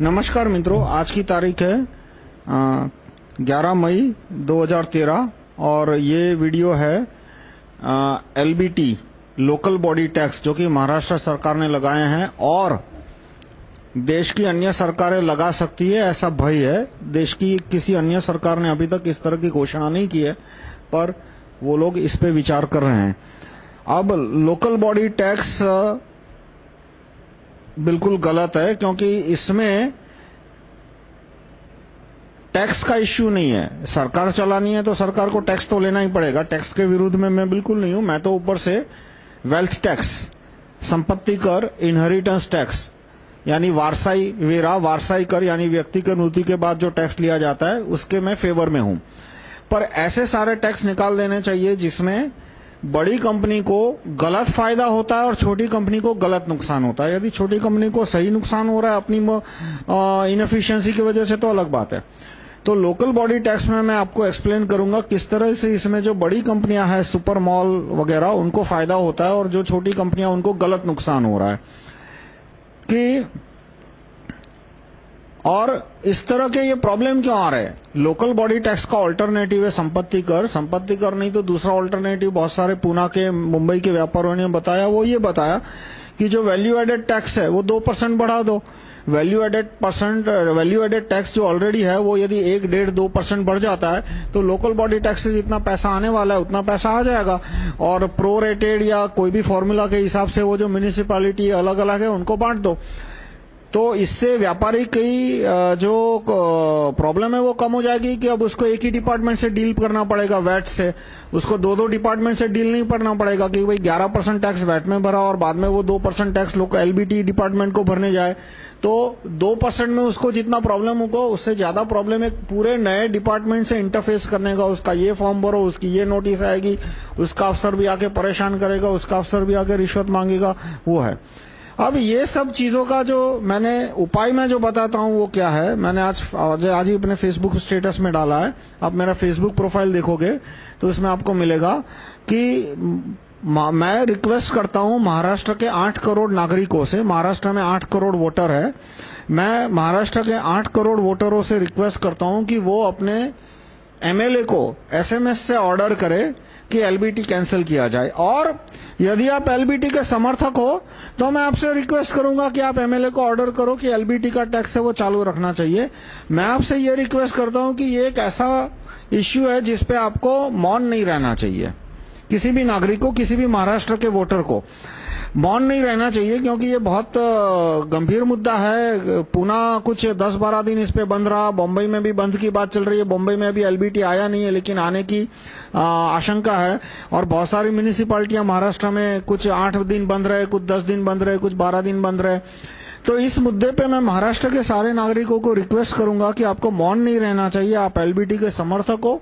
नमस्कार मित्रों, आज की तारीख है ग्यारह मई 2013 और ये वीडियो है एलबीटी, लोकल बॉडी टैक्स, जो कि महाराष्ट्र सरकार ने लगाए हैं और देश की अन्य सरकारें लगा सकती है, ऐसा भय है। देश की किसी अन्य सरकार ने अभी तक इस तरह की घोषणा नहीं की है, पर वो लोग इस पे विचार कर रहे हैं। अब लोकल बॉडी टैक्स बिल्कुल गलत है, क्योंकि इसमें टैक्स का इश्यू नहीं है। सरकार चलानी है तो सरकार को टैक्स तो लेना ही पड़ेगा। टैक्स के विरुद्ध में मैं बिल्कुल नहीं हूँ, मैं तो ऊपर से वेल्थ टैक्स संपत्ति कर इनहेरिटेंस टैक्स यानी वारसाई वेरा वारसाई कर, यानी व्यक्ति के मृत्यु के बाद जो टैक्स लिया जाता है, उसके मैं फेवर में हूँ। पर ऐसे सारे टैक्स निकाल देने चाहिए जिसमें बड़ी कंपनी को गलत फ़ायदा होता है और छोटी कंपनी को गलत नुकसान होता है। यदि छोटी कंपनी को सही नुकसान हो रहा है, अपनी इनएफिशिएंसी की वजह से तो अलग बात है। तो लोकल बॉडी टैक्स में मैं आपको एक्सप्लेन करूँगा किस तरह से इसमें जो बड़ी कंपनियाँ हैं सुपर मॉल वगैरह, उनको फ़ायदा होता है और जो छोटी कंपनियाँ उनको गलत नुकसान हो रहा है। कि और इस तरह के ये प्रॉब्लम क्यों आ रहे हैं? लोकल बॉडी टैक्स का ऑल्टरनेटिव है संपत्ति कर। संपत्ति कर नहीं तो दूसरा ऑल्टरनेटिव बहुत सारे पूना के मुंबई के व्यापारियों ने बताया। वो ये बताया कि जो वैल्यू एडेड टैक्स है, वो दो परसेंट बढ़ा दो। Value added percent value added tax जो ऑलरेडी है, वो यदि एक डेढ़ दो परसेंट बढ़ जाता है तो लोकल बॉडी टैक्स से जितना पैसा आने वाला है, उतना पैसा आ जाएगा। और प्रो रेटेड या कोई भी फॉर्मूला के हिसाब से वो जो म्यूनिसिपालिटी अलग अलग है, उनको बांट दो। तो इससे व्यापारी की जो प्रॉब्लम है वो कम हो जाएगी कि अब उसको एक ही डिपार्टमेंट से डील करना पड़ेगा वैट से। उसको दो दो डिपार्टमेंट से डील नहीं करना पड़ेगा कि भाई 11 परसेंट टैक्स वैट में भरा और बाद में वो 2 परसेंट टैक्स लोग एलबीटी डिपार्टमेंट को भरने जाए। तो 2 परसेंट में उसको जितना प्रॉब्लम होगा, उससे ज़्यादा प्रॉब्लम एक पूरे नए डिपार्टमेंट से इंटरफेस करने का, उसका ये फॉर्म भरो, उसकी ये नोटिस आएगी, उसका अफसर भी आके परेशान करेगा, उसका अफसर भी आके रिश्वत मांगेगा, वो है। अब ये सब चीज़ों का जो मैंने उपाय में जो बताता हूँ वो क्या है? मैंने आज आज, ही अपने फेसबुक स्टेटस में डाला है। आप मेरा फेसबुक प्रोफ़ाइल देखोगे तो इसमें आपको मिलेगा कि मैं रिक्वेस्ट करता हूँ महाराष्ट्र के 8 करोड़ नागरिकों से महाराष्ट्र में 8 करोड़ वोटर है। मैं महाराष्ट्र के 8 करोड़ वोटरों से रिक्वेस्ट करता हूँ कि वो अपने एमएलए को एसएमएस से ऑर्डर करे कि एलबीटी कैंसिल किया जाए। और यदि आप एलबीटी के समर्थक हो तो मैं आपसे रिक्वेस्ट करूँगा कि आप एमएलए को ऑर्डर करो कि एलबीटी का टैक्स है, वो चालू रखना चाहिए। मैं आपसे ये रिक्वेस्ट करता हूँ कि ये एक ऐसा इश्यू है जिसपे आपको मौन नहीं रहना चाहिए। किसी भी नागरिक को, किसी भी महाराष्ट्र के वोटर को। मौन नहीं रहना चाहिए क्योंकि ये बहुत गंभीर मुद्दा है। पुना कुछ 10-12 दिन इस पे बंद रहा। बॉम्बे में भी बंद की बात चल रही है। बॉम्बे में अभी एलबीटी आया नहीं है, लेकिन आने की आशंका है। और बहुत सारी म्यूनिसिपालिटियाँ महाराष्ट्र में कुछ 8 दिन बंद रहे, कुछ 10 दिन बंद रहे, कुछ 12 दिन बंद रहे। तो इस मुद्दे पे मैं महाराष्ट्र के सारे नागरिकों को रिक्वेस्ट करूँगा कि आपको मौन नहीं रहना चाहिए। आप एलबीटी के समर्थक हो।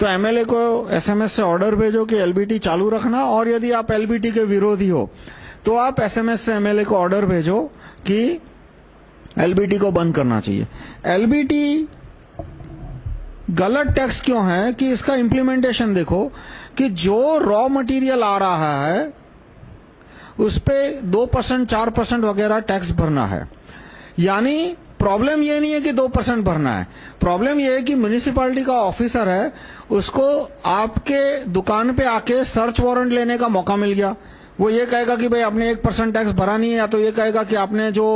तो एमएलए को एसएमएस से ऑर्डर भेजो कि एलबीटी चालू रखना और यदि आप एलबीटी के विरोधी हो तो आप एसएमएस से एमएलए को ऑर्डर भेजो कि एलबीटी को बंद करना चाहिए। एलबीटी गलत टैक्स क्यों है कि इसका इंप्लीमेंटेशन देखो कि जो रॉ मटेरियल आ रहा है, उस पे दो परसेंट, चार परसेंट वगैरह टैक्स भरना है। यानी प्रॉब्लम ये नहीं है कि दो परसेंट भरना है। प्रॉब्लम ये है कि म्यूनिसिपालिटी का ऑफिसर है उसको आपके दुकान पे आके सर्च वारंट लेने का मौका मिल गया। वो ये कहेगा कि भाई आपने एक परसेंट टैक्स भरा नहीं है या तो ये कहेगा कि आपने जो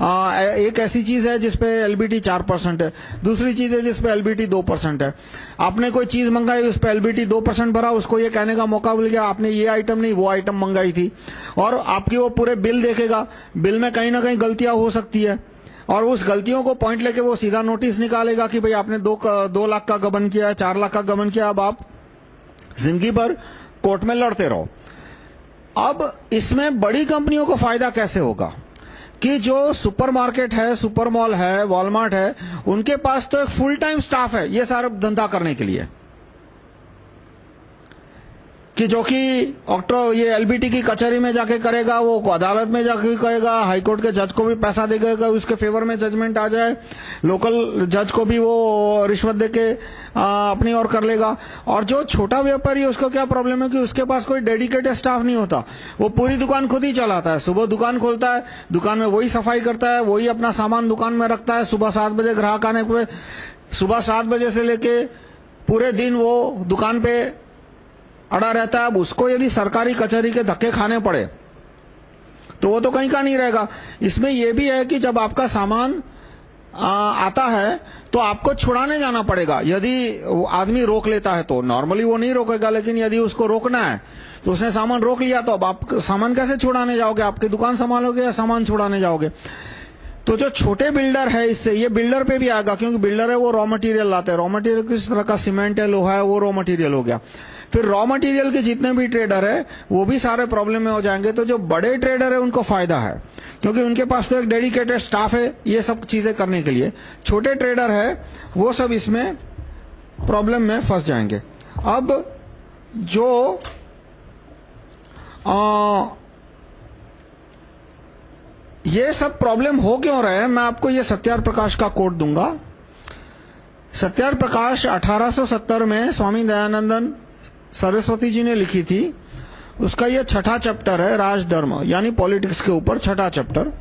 आ, एक ऐसी चीज़ है जिसपे एलबीटी चार परसेंट है। दूसरी चीज़ है जिसपे एलबीटी दो परसेंट है। आपने कोई चीज़ मंगाई उस पर एलबीटी दो परसेंट भरा उसको ये कहने का मौका मिल गया आपने ये आइटम नहीं वो आइटम मंगाई थी। और आपकी वो पूरे बिल देखेगा। बिल में कहीं ना कहीं गलतियाँ हो सकती है। और उस गलतियों को पॉइंट लेके वो सीधा नोटिस निकालेगा कि भाई आपने दो, दो लाख का गबन किया चार लाख का गबन किया अब आप ज़िंदगी भर कोर्ट में लड़ते रहो। अब इसमें बड़ी कंपनियों को फ़ायदा कैसे होगा? कि जो सुपरमार्केट है सुपर मॉल है वॉलमार्ट है उनके पास तो एक फुल टाइम स्टाफ है ये सारा धंधा करने के लिए। कि जो कि ऑक्टो ये एलबीटी की कचहरी में जाके करेगा, वो अदालत में जाके करेगा, हाईकोर्ट के जज को भी पैसा देगा उसके फेवर में जजमेंट आ जाए लोकल जज को भी वो रिश्वत देके अपनी ओर कर लेगा। और जो छोटा व्यापारी है, उसको क्या प्रॉब्लम है कि उसके पास कोई डेडिकेटेड स्टाफ नहीं होता। वो पूरी दुकान खुद ही चलाता है। सुबह दुकान खोलता है, दुकान में वही सफ़ाई करता है, वही अपना सामान दुकान में रखता है, सुबह सात बजे ग्राहक आने पे, सुबह सात बजे से लेके पूरे दिन वो दुकान पे अड़ा रहता है अब उसको यदि सरकारी कचहरी के धक्के खाने पड़े तो वो तो कहीं का नहीं रहेगा। इसमें यह भी है कि जब आपका सामान आ, आता है तो आपको छुड़ाने जाना पड़ेगा। यदि आदमी रोक लेता है तो नॉर्मली वो नहीं रोकेगा लेकिन यदि उसको रोकना है तो उसने सामान रोक लिया तो अब आप सामान कैसे छुड़ाने जाओगे? आपकी दुकान संभालोगे या सामान छुड़ाने जाओगे? तो जो छोटे बिल्डर है इससे ये बिल्डर पे भी आएगा क्योंकि बिल्डर है वो रॉ मटेरियल लाते हैं। रॉ मटेरियल किस तरह का सीमेंट है लोहा है वो रॉ मटेरियल हो गया। फिर रॉ मटेरियल के जितने भी ट्रेडर है वो भी सारे प्रॉब्लम में हो जाएँगे। तो जो बड़े ट्रेडर है उनको फ़ायदा है। क्योंकि उनके पास तो एक डेडिकेटेड स्टाफ है ये सब चीज़ें करने के लिए। छोटे ट्रेडर है वो सब इसमें प्रॉब्लम में फंस जाएँगे। अब जो आ, ये सब प्रॉब्लम हो क्यों रहे हैं? मैं आपको ये सत्यार प्रकाश का कोड दूँगा। सत्यार प्रकाश 1870 में स्वामी दयानंदन सरस्वती जी ने लिखी थी। उसका ये छठा चैप्टर है, राजधर्म, यानी पॉलिटिक्स के ऊपर छठा चैप्टर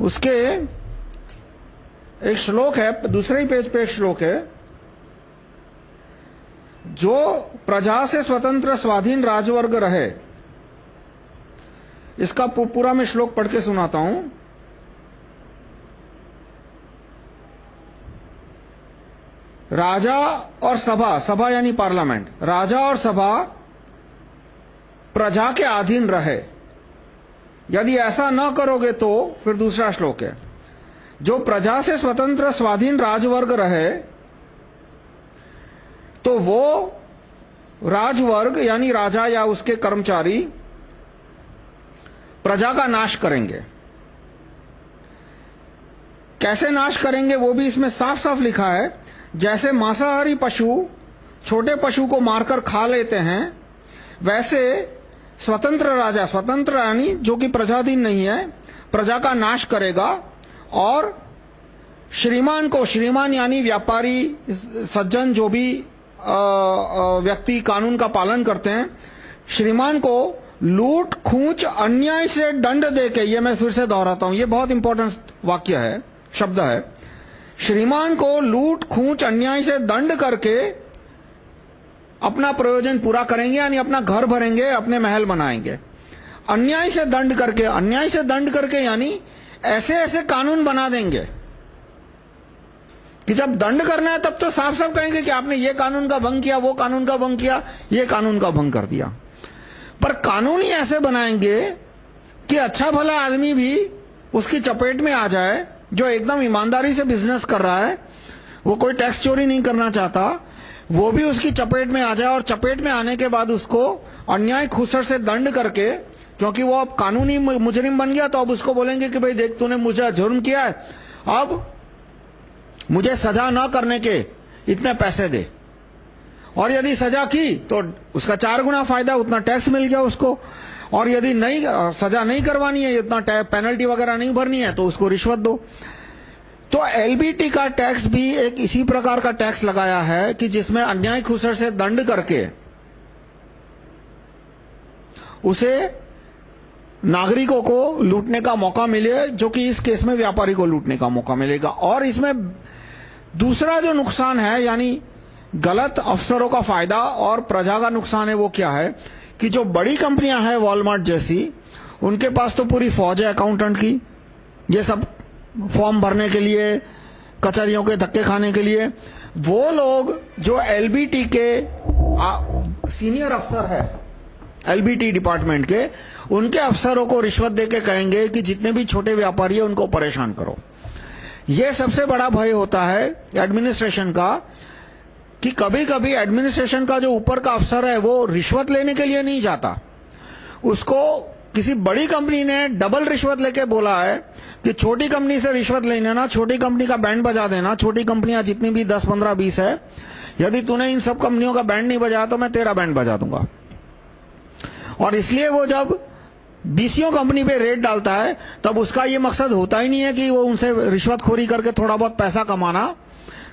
उसके एक श्लोक है, दूसरे ही पेज पे एक श्लोक है। जो प्रजा से स्वतंत्र, स्वाधीन राजवर्ग रहे इसका पूरा मैं श्लोक पढ़ के सुनाता हूँ। राजा और सभा सभा यानी पार्लियामेंट। राजा और सभा प्रजा के अधीन रहे। यदि ऐसा न करोगे तो फिर दूसरा श्लोक है। जो प्रजा से स्वतंत्र, स्वाधीन राजवर्ग रहे तो वो राजवर्ग यानी राजा या उसके कर्मचारी प्रजा का नाश करेंगे। कैसे नाश करेंगे वो भी इसमें साफ़ साफ़ लिखा है। जैसे मांसाहारी पशु छोटे पशु को मारकर खा लेते हैं, वैसे स्वतंत्र राजा, स्वतंत्र रानी जो कि प्रजाधीन नहीं है, प्रजा का नाश करेगा और श्रीमान को, श्रीमान यानी व्यापारी, सज्जन जो भी व्यक्ति कानून का पालन करते हैं, श्रीमान को लूट, खूंच, अन्याय से दंड देके, ये मैं फिर से दोहराता हूँ। ये बहुत इंपॉर्टेंट वाक्य है, शब्द है। श्रीमान को लूट, खूंच, अन्याय से दंड करके अपना प्रयोजन पूरा करेंगे, यानी अपना घर भरेंगे, अपने महल बनाएँगे। अन्याय से दंड करके, अन्याय से दंड करके यानी ऐसे ऐसे कानून बना देंगे कि जब दंड करना है तब तो साफ़ साफ़ कहेंगे कि आपने ये कानून का भंग किया, वो कानून का भंग किया, ये कानून का भंग कर दिया। पर कानून ही ऐसे बनाएँगे कि अच्छा भला आदमी भी उसकी चपेट में आ जाए, जो एकदम ईमानदारी से बिज़नेस कर रहा है, वो कोई टैक्स चोरी नहीं करना चाहता, वो भी उसकी चपेट में आ जाए और चपेट में आने के बाद उसको अन्याय खुसर से दंड करके, क्योंकि वो अब कानूनी मुजरिम बन गया तो अब उसको बोलेंगे कि भाई देख तूने मुझे जुर्म किया है, अब मुझे सजा न करने के इतने पैसे दे। और यदि सजा की तो उसका चार गुना फ़ायदा, उतना टैक्स मिल गया उसको। और यदि नहीं, सजा नहीं करवानी है, इतना पेनल्टी वगैरह नहीं भरनी है तो उसको रिश्वत दो। तो एलबीटी का टैक्स भी एक इसी प्रकार का टैक्स लगाया है कि जिसमें अन्याय खुसर से दंड करके उसे नागरिकों को लूटने का मौका मिले, जो कि इस केस में व्यापारी को लूटने का मौका मिलेगा। और इसमें दूसरा जो नुकसान है, यानी गलत अफसरों का फ़ायदा और प्रजा का नुकसान है वो क्या है कि जो बड़ी कंपनियाँ हैं वॉलमार्ट जैसी उनके पास तो पूरी फौज है अकाउंटेंट की। ये सब फॉर्म भरने के लिए कचहरियों के धक्के खाने के लिए। वो लोग जो एलबीटी के आ, सीनियर अफसर है एलबीटी डिपार्टमेंट के उनके अफसरों को रिश्वत देके कहेंगे कि जितने भी छोटे व्यापारी है उनको परेशान करो। ये सबसे बड़ा भय होता है एडमिनिस्ट्रेशन का कि कभी-कभी एडमिनिस्ट्रेशन का जो ऊपर का अफसर है वो रिश्वत लेने के लिए नहीं जाता। उसको किसी बड़ी कंपनी ने डबल रिश्वत लेके बोला है कि छोटी कंपनी से रिश्वत लेने ना छोटी कंपनी का बैंड बजा देना छोटी कंपनियाँ जितनी भी 10, 15, 20 है यदि तूने इन सब कंपनियों का बैंड नहीं बजाया तो मैं तेरा बैंड बजा दूँगा। और इसलिए वो जब बीसियों कंपनी पे रेट डालता है तब उसका ये मकसद होता ही नहीं है कि वो उनसे रिश्वतखोरी करके थोड़ा बहुत पैसा कमाना।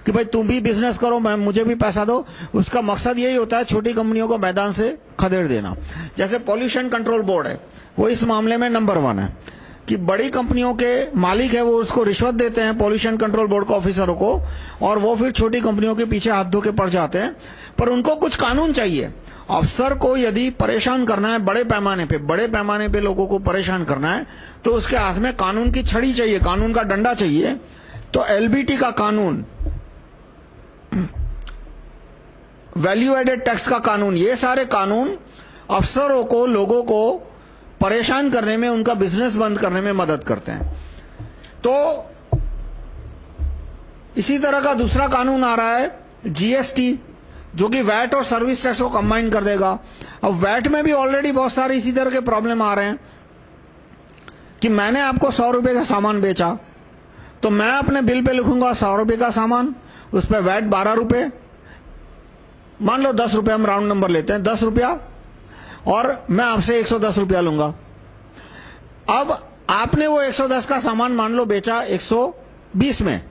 कि भाई तुम भी बिज़नेस करो, मैं, मुझे भी पैसा दो। उसका मकसद यही होता है छोटी कंपनियों को मैदान से खदेड़ देना। जैसे पॉल्यूशन कंट्रोल बोर्ड है, वो इस मामले में नंबर वन है कि बड़ी कंपनियों के मालिक है, वो उसको रिश्वत देते हैं पॉल्यूशन कंट्रोल बोर्ड के ऑफिसरों को, और वो फिर छोटी कंपनियों के पीछे हाथ धो के पड़ जाते हैं। पर उनको कुछ कानून चाहिए। अफसर को यदि परेशान करना है, बड़े पैमाने पे, बड़े पैमाने पे लोगों को परेशान करना है तो उसके हाथ में कानून की छड़ी चाहिए, कानून का डंडा चाहिए। तो एलबीटी का कानून वैल्यू एडेड टैक्स का कानून, ये सारे कानून अफसरों को, लोगों को परेशान करने में, उनका बिज़नेस बंद करने में मदद करते हैं। तो इसी तरह का दूसरा कानून आ रहा है जीएसटी जो कि वैट और सर्विस टैक्स को कंबाइन कर देगा। अब वैट में भी ऑलरेडी बहुत सारे इसी तरह के प्रॉब्लम आ रहे हैं, कि मैंने आपको सौ रुपए का सामान बेचा तो मैं अपने बिल पे लिखूँगा सौ रुपए का सामान, उस पर वैट बारह रुपए मान लो दस रुपए हम राउंड नंबर लेते हैं, दस रुपया, और मैं आपसे एक सौ दस रुपया लूँगा। अब आपने वो एक सौ दस का सामान मान लो बेचा एक सौ बीस में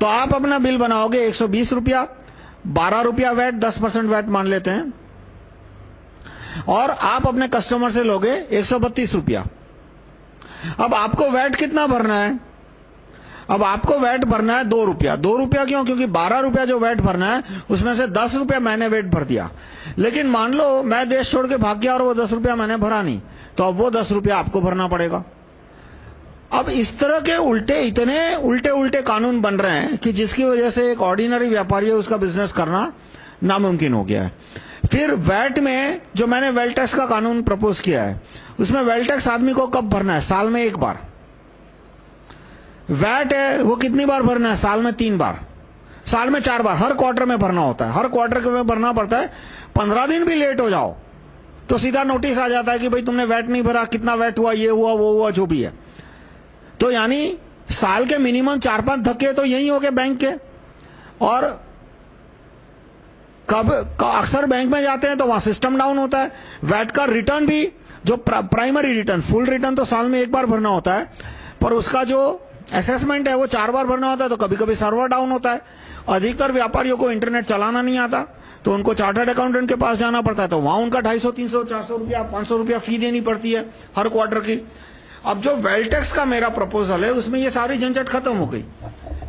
तो आप अपना बिल बनाओगे एक सौ बीस रुपया, बारह रुपया वैट, दस परसेंट वैट मान लेते हैं, और आप अपने कस्टमर से लोगे एक सौ बत्तीस रुपया। अब आपको वैट कितना भरना है? अब आपको वैट भरना है दो रुपया। दो रुपया क्यों? क्योंकि बारह रुपया जो वैट भरना है, उसमें से दस रुपया मैंने वेट भर दिया। लेकिन मान लो, मैं देश छोड़ के भाग गया और वो दस रुपया मैंने भरा नहीं तो अब वो दस रुपया आपको भरना पड़ेगा। अब इस तरह के उल्टे, इतने उल्टे उल्टे कानून बन रहे हैं कि जिसकी वजह से एक ऑर्डिनरी व्यापारी है, उसका बिज़नेस करना नामुमकिन हो गया है। फिर वैट में जो मैंने वेल टैक्स का कानून प्रपोज किया है, उसमें वेल टैक्स आदमी को कब भरना है? साल में एक बार। वैट है, वो कितनी बार भरना है? साल में तीन बार। साल में चार बार। हर क्वार्टर में भरना होता है। हर क्वार्टर में भरना पड़ता है। पंद्रह दिन भी लेट हो जाओ। तो सीधा नोटिस आ जाता है कि भाई तुमने वैट नहीं भरा, कितना वैट हुआ, ये हुआ, वो हुआ, जो भी है। तो यानी साल के मिनिमम चार पाँच धक्के तो यही हो गए बैंक के। और कब अक्सर बैंक में जाते हैं तो वहाँ सिस्टम डाउन होता है। वैट का रिटर्न भी, जो प्राइमरी रिटर्न फुल रिटर्न तो साल में एक बार भरना होता है। पर उसका जो असेसमेंट है, वो चार बार भरना होता है तो कभी कभी सर्वर डाउन होता है। अधिकतर व्यापारियों को इंटरनेट चलाना नहीं आता तो उनको चार्टर्ड अकाउंटेंट के पास जाना पड़ता है तो वहाँ उनका ढाई सौ, तीन सौ, चार सौ रुपया, पाँच सौ रुपया फ़ी देनी पड़ती है हर क्वार्टर की। अब जो वेल्टेक्स का मेरा प्रपोजल है, उसमें ये सारी झंझट खत्म हो गई।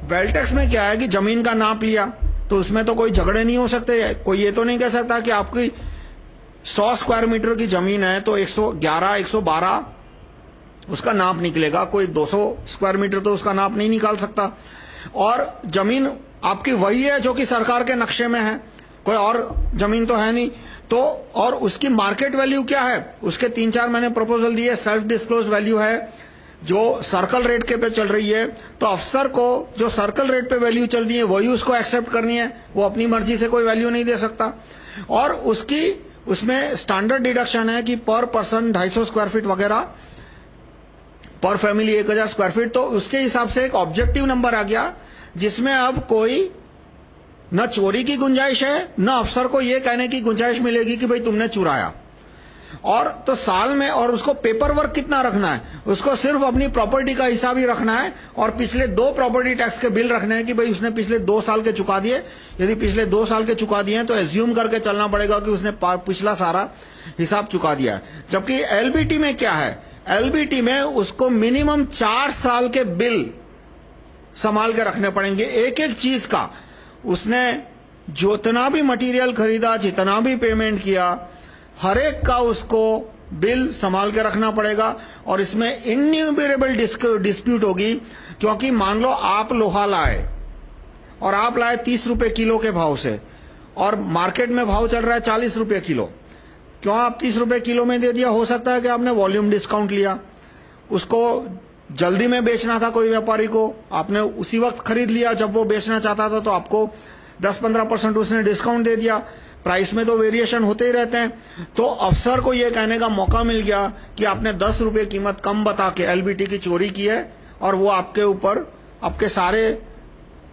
वेल्टेक्स में क्या है कि ज़मीन का नाप लिया तो उसमें तो कोई झगड़े नहीं हो सकते, कोई ये तो नहीं कह सकता कि आपकी 100 स्क्वायर मीटर की ज़मीन है तो 111 112 उसका नाप निकलेगा। कोई 200 स्क्वायर मीटर तो उसका नाप नहीं निकाल सकता। और ज़मीन आपकी वही है जो कि सरकार के नक्शे में है। कोई और ज़मीन तो है नहीं। तो और उसकी मार्केट वैल्यू क्या है? उसके तीन चार मैंने प्रपोजल दिए सेल्फ डिस्क्लोज वैल्यू है, जो सर्कल रेट के पे चल रही है। तो अफसर को जो सर्कल रेट पे वैल्यू चल रही है, वही उसको एक्सेप्ट करनी है। वो अपनी मर्ज़ी से कोई वैल्यू नहीं दे सकता। और उसकी, उसमें स्टैंडर्ड डिडक्शन है कि पर पर्सन 250 स्क्वायर फीट वगैरह पर फैमिली 1000 स्क्वायर फीट तो उसके हिसाब से एक ऑब्जेक्टिव नंबर आ गया, जिसमें अब कोई न चोरी की गुंजाइश है, न अफसर को यह कहने की गुंजाइश मिलेगी कि भाई तुमने चुराया। और तो साल में, और उसको पेपर वर्क कितना रखना है? उसको सिर्फ़ अपनी प्रॉपर्टी का हिसाब ही रखना है, और पिछले दो प्रॉपर्टी टैक्स के बिल रखने हैं कि भाई उसने पिछले दो साल के चुका दिए। यदि पिछले दो साल के चुका दिए तो एज्यूम करके चलना पड़ेगा कि उसने पिछला सारा हिसाब चुका दिया है। जबकि एलबीटी में क्या है? एलबीटी में उसको मिनिमम चार साल के बिल संभाल के रखने पड़ेंगे। एक एक चीज़ का। उसने जितना भी मटेरियल खरीदा, जितना भी पेमेंट किया, हर एक का उसको बिल संभाल के रखना पड़ेगा। और इसमें इनन्यूबरेबल डिस्प्यूट होगी, क्योंकि मान लो आप लोहा लाए, और आप लाए तीस रुपए किलो के भाव से, और मार्केट में भाव चल रहा है चालीस रुपए किलो। क्यों आप तीस रुपए किलो में दे दिया? हो सकता है कि आपने वॉल्यूम डिस्काउंट लिया। उसको जल्दी में बेचना था कोई व्यापारी को। आपने उसी वक्त खरीद लिया। जब वो बेचना चाहता था तो आपको 10-15 परसेंट उसने डिस्काउंट दे दिया। प्राइस में तो वेरिएशन होते ही रहते हैं। तो अफसर को ये कहने का मौका मिल गया कि आपने दस रुपए कीमत कम बता के एलबीटी की चोरी की है और वो आपके ऊपर, आपके सारे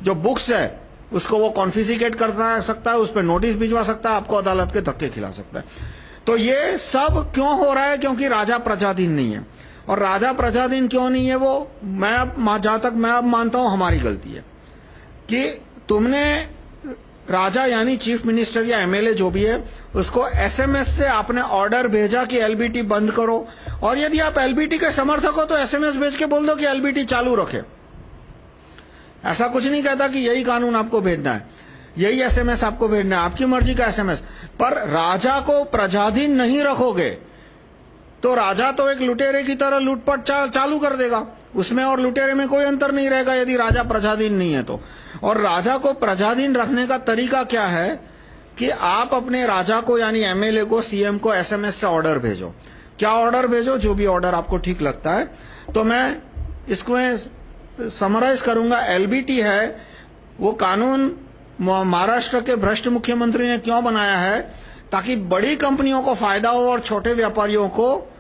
जो बुक्स है, उसको वो कॉन्फिसिकेट कर सकता है, उस पर नोटिस भिजवा सकता है, आपको अदालत के धक्के खिला सकता है। तो ये सब क्यों हो रहा है? क्योंकि राजा प्रजाधीन नहीं है। और राजा प्रजाधीन क्यों नहीं है वो? मैं अब जहाँ तक मैं अब मानता हूँ, हमारी गलती है। कि तुमने राजा यानी चीफ मिनिस्टर या एमएलए जो भी है, उसको एसएमएस से आपने ऑर्डर भेजा कि एलबीटी बंद करो। और यदि आप एलबीटी के समर्थक हो तो एसएमएस भेज के बोल दो कि एलबीटी चालू रखे। ऐसा कुछ नहीं कहता कि यही कानून आपको भेजना है। यही एसएमएस आपको भेजना है। आपकी मर्ज़ी का एसएमएस पर राजा को प्रजाधीन नहीं रखोगे तो राजा तो एक लुटेरे की तरह लूटपाट चा, चालू कर देगा। उसमें और लुटेरे में कोई अंतर नहीं रहेगा यदि राजा प्रजाधीन नहीं है तो। और राजा को प्रजाधीन रखने का तरीका क्या है कि आप अपने राजा को यानी एमएलए को सीएम को एसएमएस से ऑर्डर भेजो। क्या ऑर्डर भेजो? जो भी ऑर्डर आपको ठीक लगता है। तो मैं इसको समराइज करूँगा। एलबीटी है वो कानून महाराष्ट्र के भ्रष्ट मुख्यमंत्री ने क्यों बनाया है? ताकि बड़ी कंपनियों को फ़ायदा हो और छोटे व्यापारियों को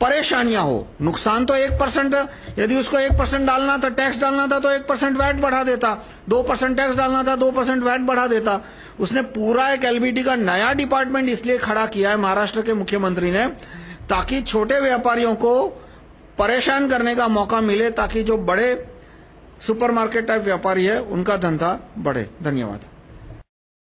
परेशानियाँ हो। नुकसान तो एक परसेंट, यदि उसको एक परसेंट डालना था, टैक्स डालना था तो एक परसेंट वैट बढ़ा देता। दो परसेंट टैक्स डालना था, दो परसेंट वैट बढ़ा देता। उसने पूरा एक एलबीटी का नया डिपार्टमेंट इसलिए खड़ा किया है महाराष्ट्र के मुख्यमंत्री ने, ताकि छोटे व्यापारियों को परेशान करने का मौका मिले, ताकि जो बड़े सुपरमार्केट टाइप व्यापारी है उनका धंधा बढ़े। धन्यवाद।